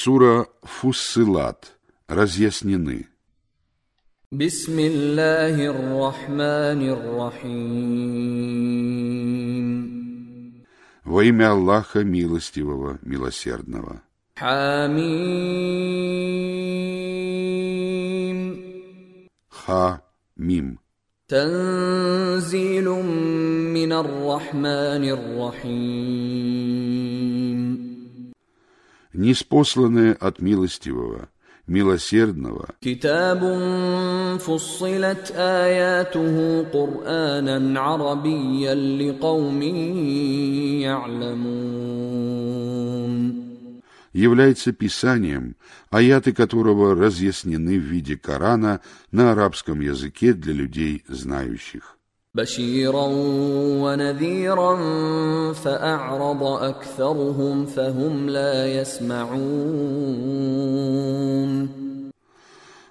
Сура Фуссилат. Разъяснены. В Во имя Аллаха Милостивого, Милосердного. Хамим. Ха. Танзилум неспосланное от милостивого, милосердного. является писанием, аяты которого разъяснены в виде Корана на арабском языке для людей знающих. بشيرا ونذيرا فأعرض أكثرهم فهم لا يسمعون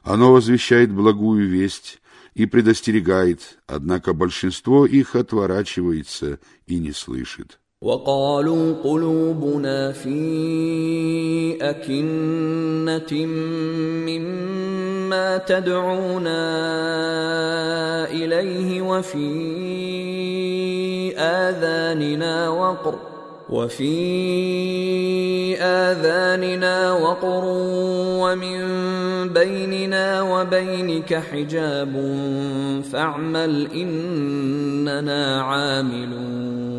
Оно возвещает благую весть и предостерегает, однако большинство их отворачивается и не слышит. وقالوا قلوبنا في أكنة مما تدعونا إليه وفي آذاننا وقر وفي آذاننا وقر ومن بيننا وبينك حجاب فاعمل إننا عاملون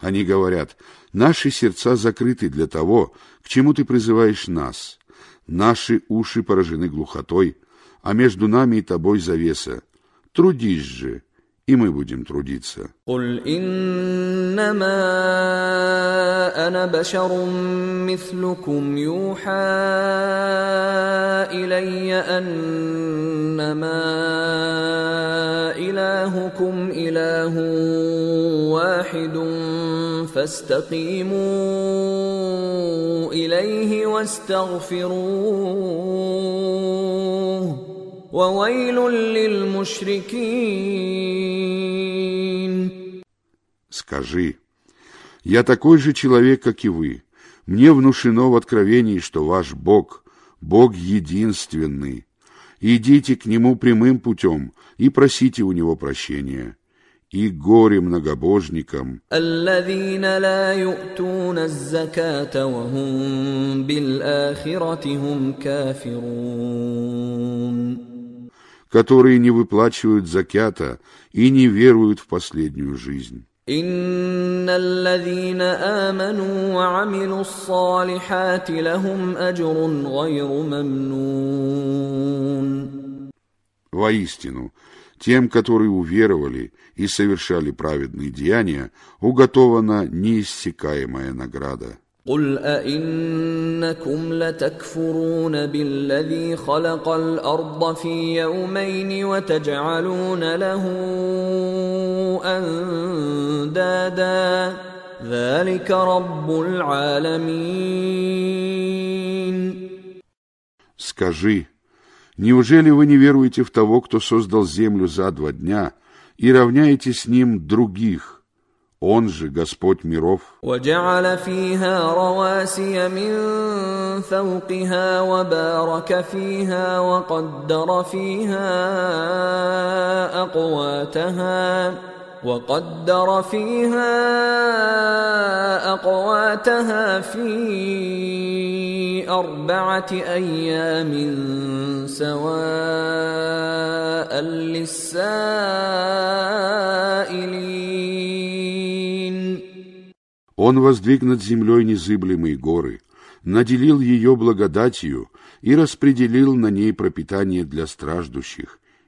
Они говорят, наши сердца закрыты для того, к чему ты призываешь нас. Наши уши поражены глухотой, а между нами и тобой завеса. Трудись же, и мы будем трудиться. قل انما انا بشر مثلكم يوحى الي انما الهكم اله واحد فاستقيموا اليه واستغفروه وويل للمشركين Скажи, я такой же человек, как и вы. Мне внушено в откровении, что ваш Бог, Бог единственный. Идите к Нему прямым путем и просите у Него прощения. И горе многобожникам, الذين لا يؤتون الزكاة وهم بالآخرة هم كافرون которые не выплачивают закята и не веруют в последнюю жизнь. إن الذين آمنوا وعملوا الصالحات لهم أجر غير ممنون Воистину, тем, которые уверовали и совершали праведные деяния, уготована неиссякаемая награда. قل أئنكم لتكفرون بالذي خلق الأرض في يومين وتجعلون له أندادا ذلك رب العالمين Скажи, неужели вы не веруете в того, кто создал землю за два дня, и равняете с ним других? Он же Господь миров, وجعل فيها رواسي من فوقها وبارك فيها وقدر فيها أقواتها وقدر فيها أقواتها في أربعة أيام سواء للسائلين Он воздвиг над землей незыблемые горы, наделил ее благодатью и распределил на ней пропитание для страждущих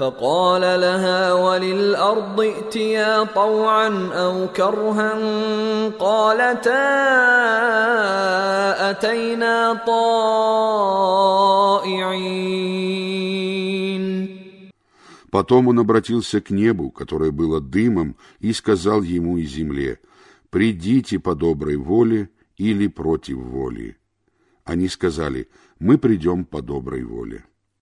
فقال لها وللأرض ائتيا طوعا أو كرها قالتا أتينا طائعين Потом он обратился к небу, которое было дымом, и сказал ему и земле, «Придите по доброй воле или против воли». Они сказали, «Мы придем по доброй воле».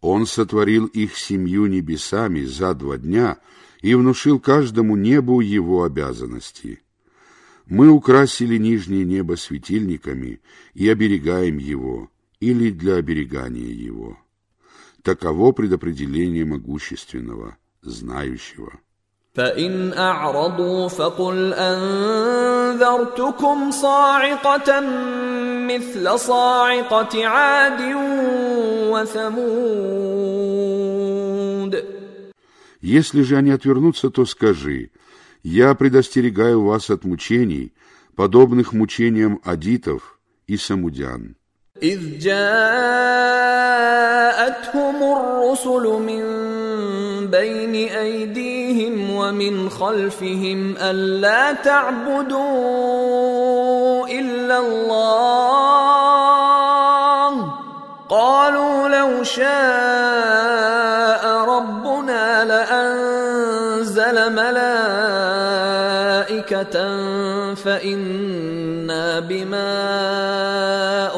Он сотворил их семью небесами за два дня и внушил каждому небу его обязанности. Мы украсили нижнее небо светильниками и оберегаем его, или для оберегания его. Таково предопределение могущественного, знающего. فإن أعرضوا فقل أنذرتكم صاعقة مثل صاعقة عاد وثمود Если же они отвернутся, то скажи, я предостерегаю вас от мучений, подобных мучениям адитов и самудян. إذ جاءتهم الرسل من بين أيديهم ومن خلفهم ألا تعبدوا إلا الله قالوا لو شاء ربنا لأنزل ملائكة فإنا بما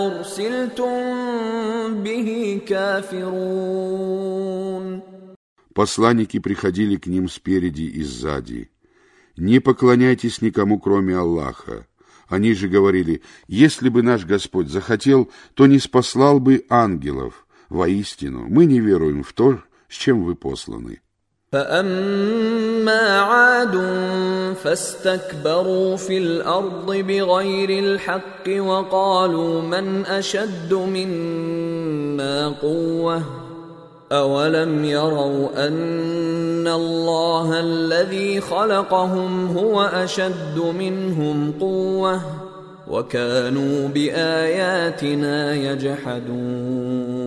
أرسلتم به كافرون Посланники приходили к ним спереди и сзади. Не поклоняйтесь никому, кроме Аллаха. Они же говорили, если бы наш Господь захотел, то не спаслал бы ангелов. Воистину, мы не веруем в то, с чем вы посланы. فأما عاد فاستكبروا في الأرض بغير الحق وقالوا من أشد منا قوةً أولم يروا أن الله الذي خلقهم هو أشد منهم قوة وكانوا بآياتنا يجحدون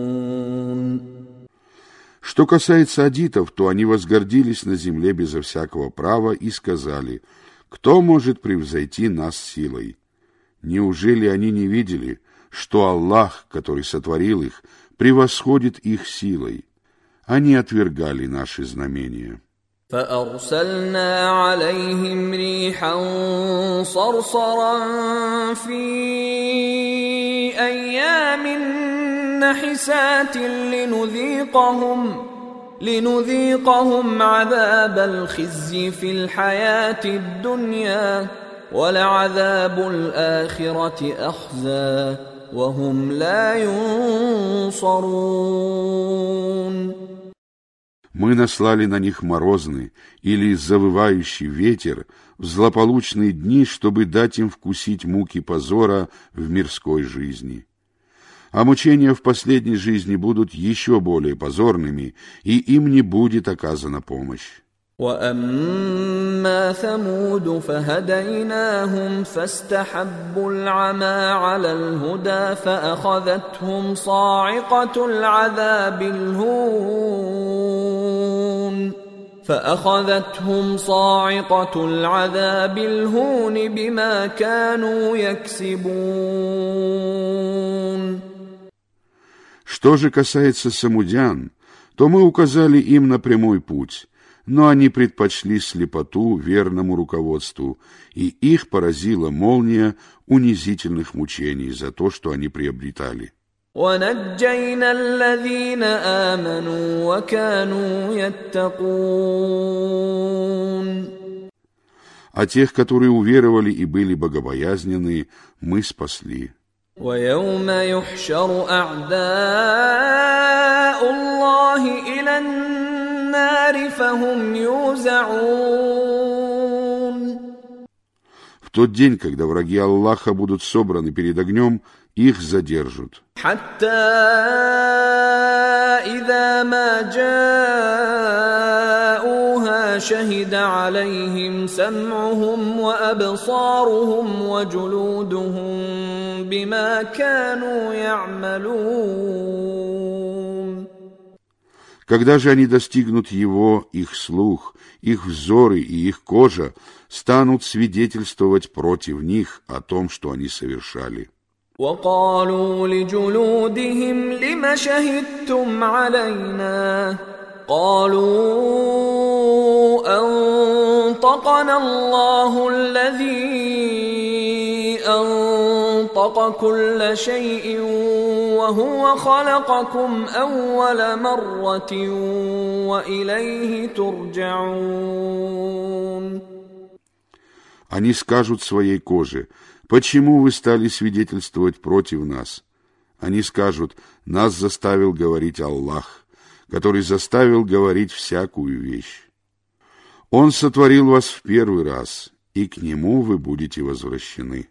Что касается адитов, то они возгордились на земле безо всякого права и сказали, кто может превзойти нас силой? Неужели они не видели, что Аллах, который сотворил их, превосходит их силой? Они отвергали наши знамения. فأرسلنا عليهم ريحا صرصرا في أيام نحسات لنذيقهم لنذيقهم عذاب الخزي في الحياة الدنيا ولعذاب الآخرة أخزى وهم لا ينصرون Мы наслали на них морозный или завывающий ветер в злополучные дни, чтобы дать им вкусить муки позора в мирской жизни. А мучения в последней жизни будут еще более позорными, и им не будет оказана помощь. واما ثمود فهديناهم فاستحبوا العمى على الهدى فاخذتهم صاعقه العذاب الهون فاخذتهم صاعقه العذاب الهون بما كانوا يكسبون Что же касается самудян, то мы указали им на прямой путь, но они предпочли слепоту верному руководству, и их поразила молния унизительных мучений за то, что они приобретали. ونجينا الذين آمنوا وكانوا يتقون А тех, которые уверовали и были богобоязненны, мы спасли. ويوم يحشر أعداء الله إلى النار فهم يوزعون В тот день, когда враги Аллаха будут собраны перед огнем, их задержат. حتى إذا ما جاءوها ما شهد عليهم سمعهم وابصارهم وجلودهم بما كانوا يعملون Когда же они достигнут его, их слух, их взоры и их кожа станут свидетельствовать против них о том, что они совершали. وقالوا لجلودهم لم شهدتم علينا قالوا انطقنا الله الذي انطق كل شيء وهو خلقكم اول مره واليه ترجعون Они скажут своей коже, почему вы стали свидетельствовать против нас? Они скажут, нас заставил говорить Аллах, который заставил говорить всякую вещь. Он сотворил вас в первый раз, и к нему вы будете возвращены.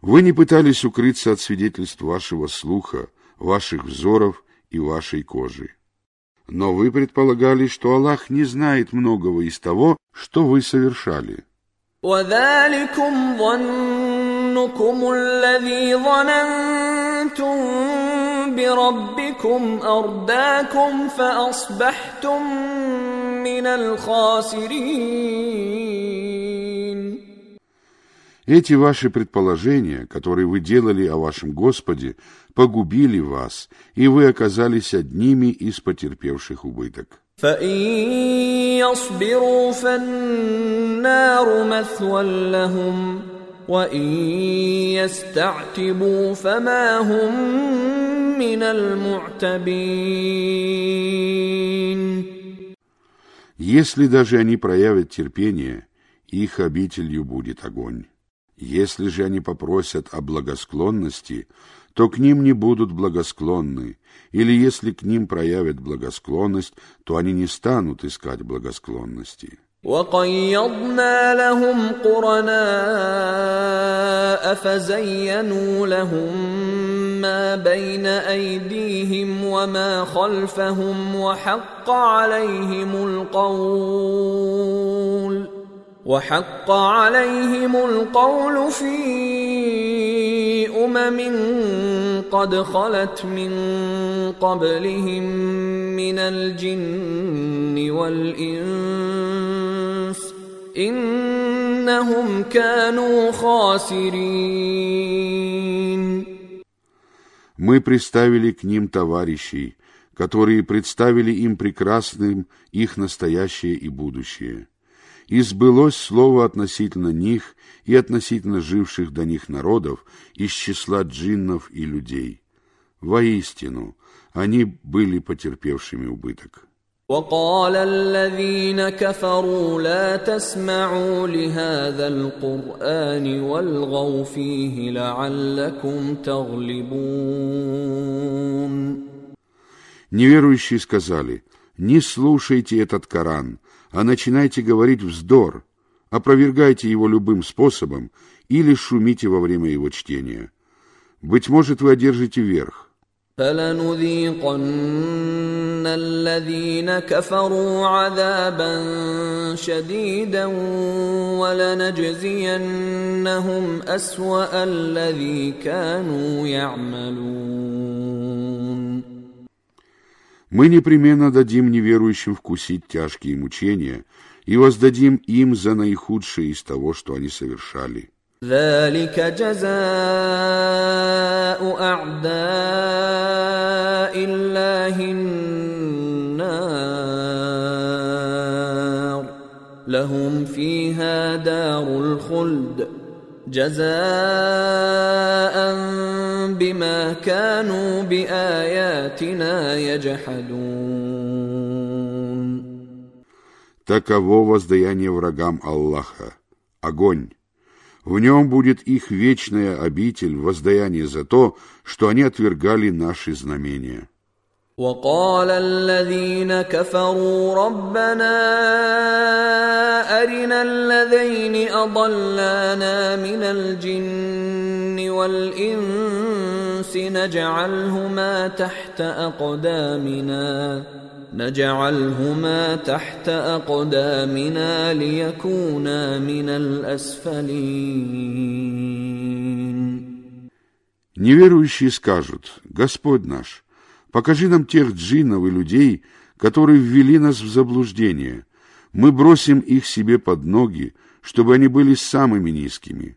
Вы не пытались укрыться от свидетельств вашего слуха, ваших взоров и вашей кожи. Но вы предполагали, что Аллах не знает многого из того, что вы совершали. وذلكم ظنكم الذي ظننتم بربكم ارداكم فاصبحتم من الخاسرين эти ваши предположения, которые вы делали о вашем Господе, погубили вас, и вы оказались одними из потерпевших убыток. Если даже они проявят терпение, их обителью будет огонь. Если же они попросят о благосклонности, то к ним не будут благосклонны, или если к ним проявят благосклонность, то они не станут искать благосклонности. وقيضنا لهم قرناء فزينوا لهم ما بين ايديهم وما خلفهم وحق عليهم القول وحق عليهم القول في امم قد خلت من قبلهم من الجن والانس انهم كانوا خاسرين Мы приставили к ним товарищей, которые представили им прекрасным их настоящее и будущее. И сбылось слово относительно них и относительно живших до них народов из числа джиннов и людей. Воистину, они были потерпевшими убыток. وقال الذين كفروا لا تسمعوا لهذا القران والغوا فيه لعلكم تغلبون Неверующие сказали, не слушайте этот Коран, а начинайте говорить вздор, опровергайте его любым способом или шумите во время его чтения. Быть может, вы одержите верх. فلنذيقن الذين كفروا عذابا شديدا ولنجزينهم اسوا الذي كانوا يعملون Мы непременно дадим неверующим вкусить тяжкие мучения и воздадим им за наихудшее из того, что они совершали. ذلك جزاء اعداء الله النار لهم فيها دار الخلد جزاء بما كانوا باياتنا يجحدون Таково воздаяние врагам Аллаха. Огонь. В нем будет их вечная обитель, воздаяние за то, что они отвергали наши знамения. وقال الذين كفروا ربنا ارنا الذين اضلانا من الجن والانس نجعلهما تحت اقدامنا نجعلهما تحت اقدامنا ليكونا من الاسفلين Неверующие скажут, Господь наш, Покажи нам тех джиннов и людей, которые ввели нас в заблуждение. Мы бросим их себе под ноги, чтобы они были самыми низкими.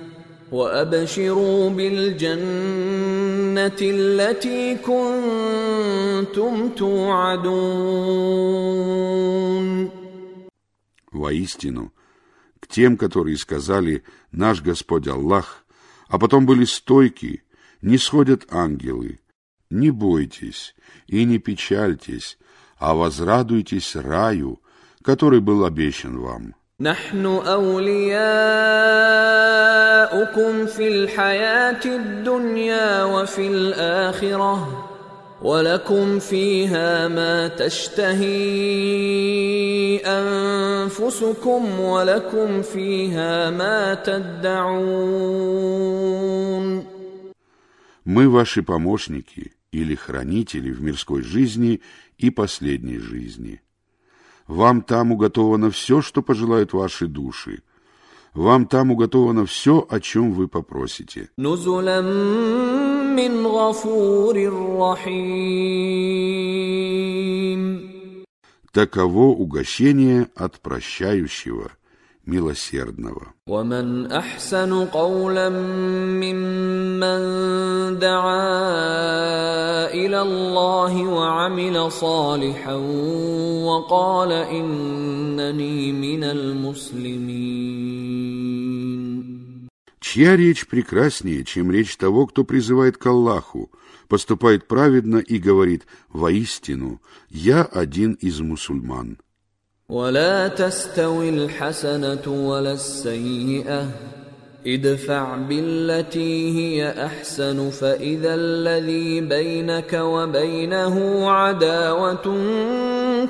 وابشروا بالجنه التي كنتم توعدون Воистину, к тем, которые сказали «Наш Господь Аллах», а потом были стойки, не сходят ангелы. Не бойтесь и не печальтесь, а возрадуйтесь раю, который был обещан вам. نحن اولياؤكم في الحياه الدنيا وفي الاخره ولكم فيها ما تشتهي انفسكم ولكم فيها ما تدعون Мы ваши помощники или хранители в мирской жизни и последней жизни. Вам там уготовано все, что пожелают ваши души. Вам там уготовано все, о чем вы попросите. Таково угощение от прощающего – милосердного. ومن أحسن قولا ممن دعا إلى الله وعمل صالحا وقال إنني من المسلمين Чья речь прекраснее, чем речь того, кто призывает к Аллаху, поступает праведно и говорит «Воистину, я один из мусульман». ولا تستوي الحسنه ولا السيئه ادفع بالتي هي احسن فاذا الذي بينك وبينه عداوه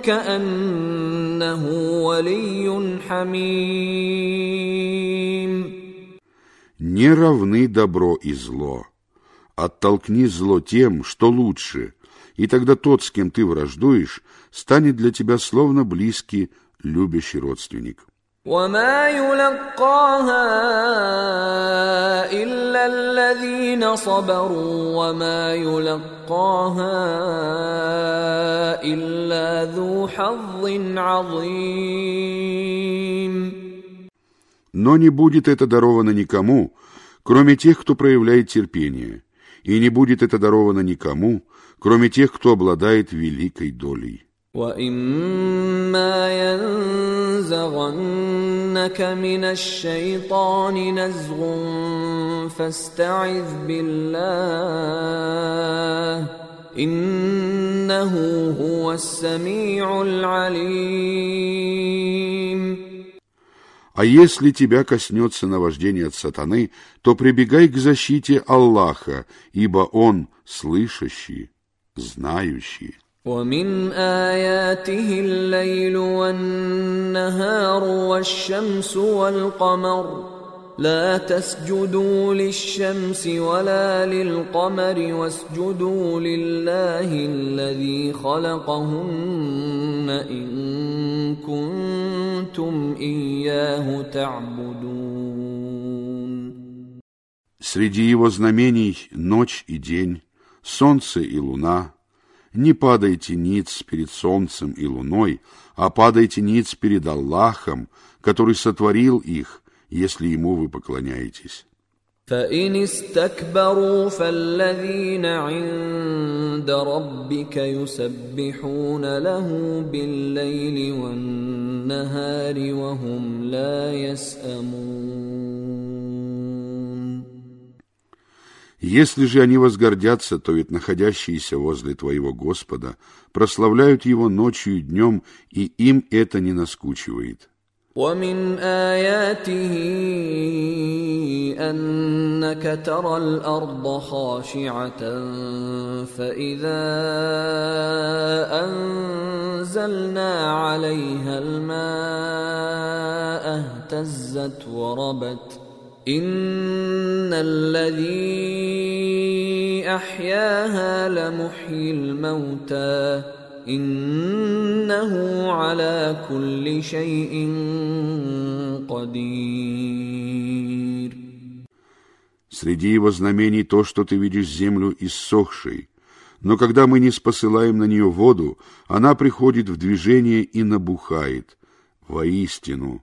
كانه ولي حميم Не равны добро и зло. Оттолкни зло тем, что лучше – и тогда тот, с кем ты враждуешь, станет для тебя словно близкий, любящий родственник. وما يلقاها إلا الذين صبروا وما يلقاها إلا ذو حظ عظيم Но не будет это даровано никому, кроме тех, кто проявляет терпение, и не будет это даровано никому, кроме тех, кто обладает великой долей. وإما ينزغنك من الشيطان نزغ فاستعذ بالله إنه هو السميع العليم А если тебя коснется наваждение от сатаны, то прибегай к защите Аллаха, ибо Он слышащий, знающий. ومن آياته الليل والنهار والشمس والقمر لا تسجدوا للشمس ولا للقمر واسجدوا لله الذي خلقهن إن كنتم إياه تعبدون Среди его знамений ночь и день, солнце и луна. Не падайте ниц перед солнцем и луной, а падайте ниц перед Аллахом, который сотворил их, если ему вы поклоняетесь. فان استكبروا فالذين عند ربك يسبحون له بالليل والنهار وهم لا يسامون Если же они возгордятся, то ведь находящиеся возле твоего Господа прославляют его ночью и днем, и им это не наскучивает. ومن اياته انك ترى الارض خاشعه فاذا انزلنا عليها الماء اهتزت وربت ان الذي احياها لمحيي الموتى إنه على كل شيء قدير Среди его знамений то, что ты видишь землю иссохшей. Но когда мы не спосылаем на нее воду, она приходит в движение и набухает. Воистину,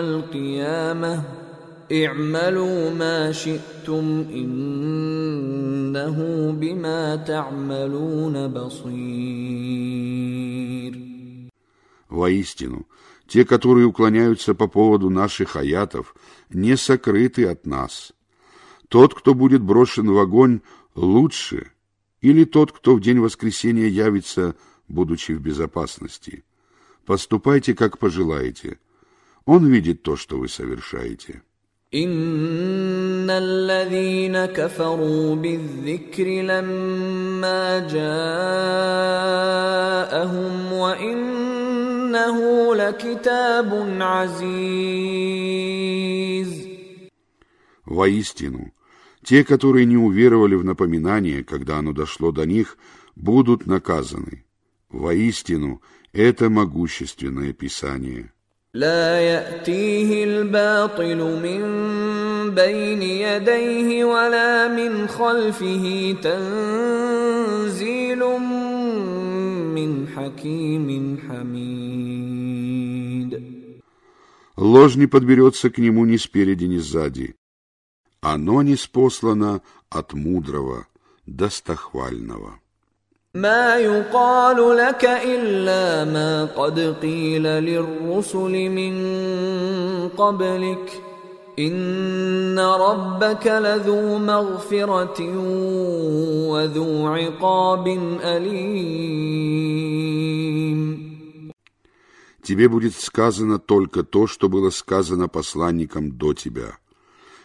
يوم القيامه اعملوا ما شئتم انه بما تعملون بصير Воистину, те, которые уклоняются по поводу наших аятов, не сокрыты от нас. Тот, кто будет брошен в огонь, лучше, или тот, кто в день воскресения явится, будучи в безопасности. Поступайте, как пожелаете. Он видит то, что вы совершаете. ان الذين كفروا بالذكر لما جاءهم وانه لكتاب عزيز Воистину, те, которые не уверовали в напоминание, когда оно дошло до них, будут наказаны. Воистину, это могущественное Писание. لا ياتيه الباطل من بين يديه ولا من خلفه تنزيل من حكيم حميد Ложь не подберется к нему ни спереди, ни сзади. Оно не спослано от мудрого, достохвального. ما يقال لك الا ما قد قيل للرسل من قبلك ان ربك لذو مغفره وذو عقاب اليم Тебе будет сказано только то, что было сказано посланникам до тебя.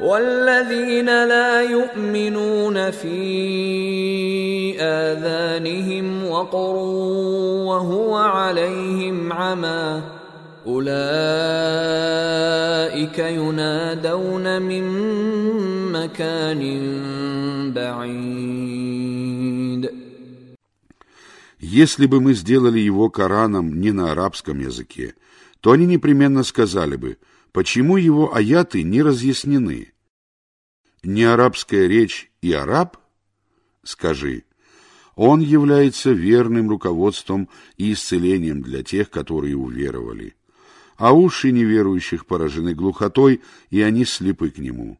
والذين لا يؤمنون في اذانهم وقر وهو عليهم عمى اولئك ينادون من مكان بعيد Если бы мы сделали его Кораном не на арабском языке, то они непременно сказали бы, почему его аяты не разъяснены. – Не арабская речь и араб? Скажи, он является верным руководством и исцелением для тех, которые уверовали. А уши неверующих поражены глухотой, и они слепы к нему.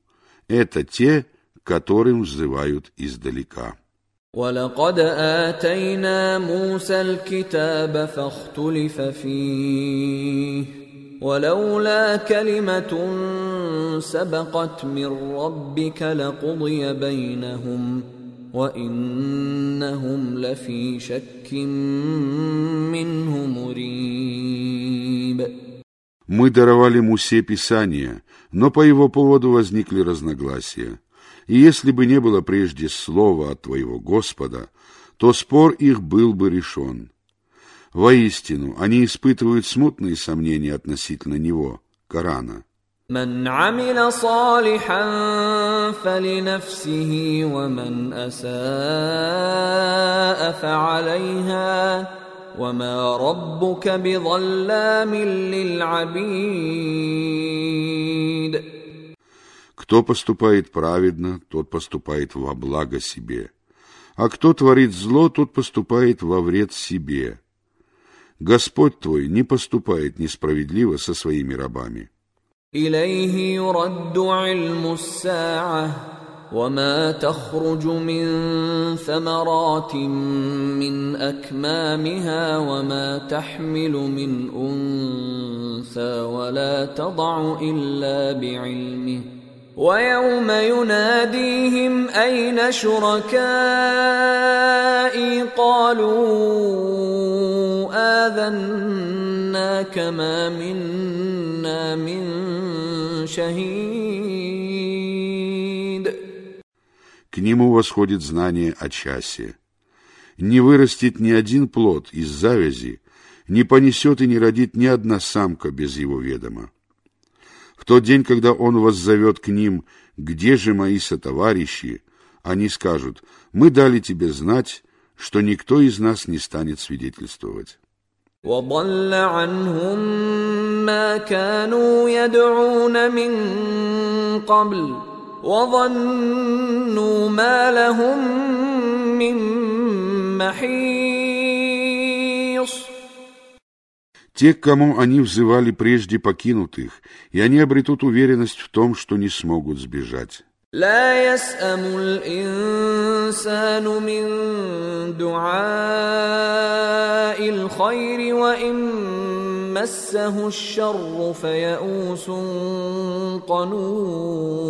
Это те, которым взывают издалека. ولقد آتينا موسى الكتاب فاختلف فيه ولولا كلمة سبقت من ربك لقضي بينهم وانهم لفي شك منه مريب Мы даровали Мусе Писание, но по его поводу возникли разногласия. И если бы не было прежде слова от твоего Господа, то спор их был бы решен. Воистину, они испытывают смутные сомнения относительно него, Корана. من عمل صالحا فلنفسه ومن اساء فعليها وما ربك بظلام للعبيد Кто поступает праведно, тот поступает во благо себе. А кто творит зло, тот поступает во вред себе. Господь твой не поступает несправедливо со своими рабами. إليه يرد علم الساعة وما تخرج من ثمرات من أكمامها وما تحمل من أنثى ولا تضع إلا بعلمه ويوم يناديهم اين شركائي قالوا اذناك ما منا من شهيد К нему восходит знание о часе. Не вырастет ни один плод из завязи, не понесет и не родит ни одна самка без его ведома. В тот день, когда он воззовет к ним, где же мои сотоварищи, они скажут, мы дали тебе знать, что никто из нас не станет свидетельствовать. وضل عنهم ما كانوا يدعون من قبل وظنوا ما لهم من محيص Те, к кому они взывали прежде покинутых, и они обретут уверенность в том, что не смогут сбежать. لا يسأم الإنسان من دعاء الخير وإن مسه الشر فيئوس قنوط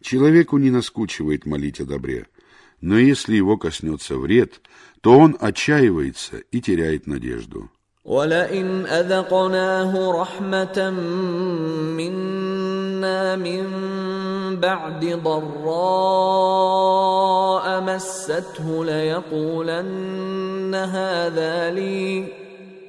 Человеку не наскучивает молить о добре, но если его коснется вред, то он отчаивается и теряет надежду. ولئن أذقناه رحمة منا من بعد ضراء مسته ليقولن هذا لي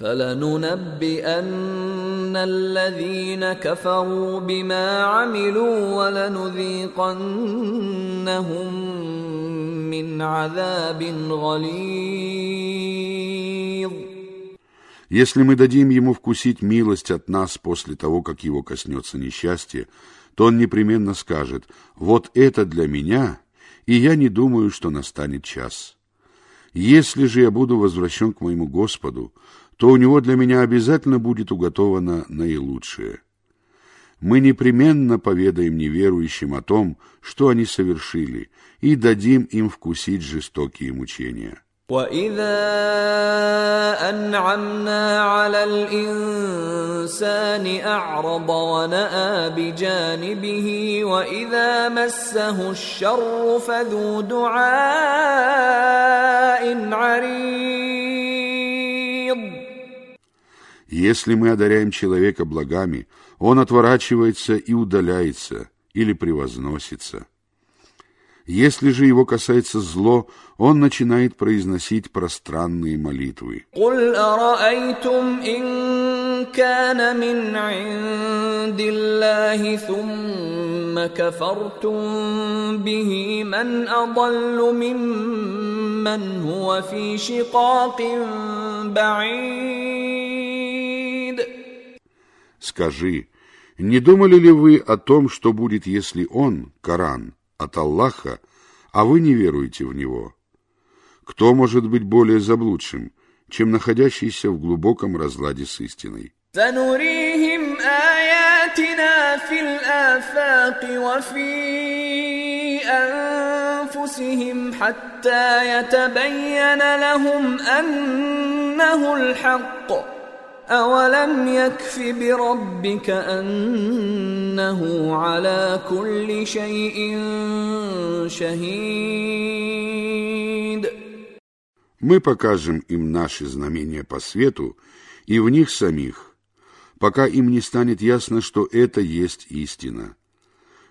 فلننبئن الذين كفروا بما عملوا ولنذيقنهم من عذاب غليظ Если мы дадим ему вкусить милость от нас после того, как его коснется несчастье, то он непременно скажет «Вот это для меня, и я не думаю, что настанет час». Если же я буду возвращен к моему Господу, то у него для меня обязательно будет уготовано наилучшее. Мы непременно поведаем неверующим о том, что они совершили, и дадим им вкусить жестокие мучения. واذا انعمنا على الانسان اعرض وناى بجانبه واذا مسه الشر فذو دعاء عريض если мы одаряем человека благами, он отворачивается и удаляется или превозносится. Если же его касается зло, он начинает произносить пространные молитвы. قل ارايتم ان كان من عند الله ثم كفرتم به من اضل ممن هو في شقاق بعيد Скажи, не думали ли вы о том, что будет, если он, Коран, от Аллаха, а вы не веруете в него? Кто может быть более заблудшим, чем находящийся в глубоком разладе с истиной? سنريهم آياتنا في الآفاق وفي أنفسهم حتى يتبين لهم أنه الحق أولم يكف بربك أنه على كل شيء شهيد Мы покажем им наши знамения по свету и в них самих, пока им не станет ясно, что это есть истина.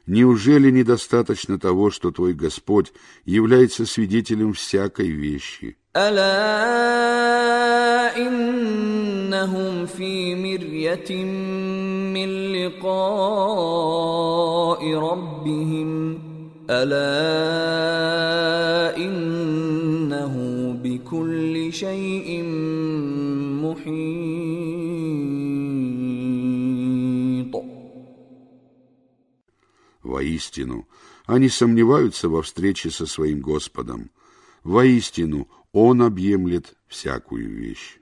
Неужели недостаточно того, что твой Господь является свидетелем всякой вещи? Аля иннахум фи мирьятим мин ликаи раббихим. Аля иннаху бикулли шейин мухин. Воистину, они сомневаются во встрече со своим Господом. Воистину, Он объемлет всякую вещь.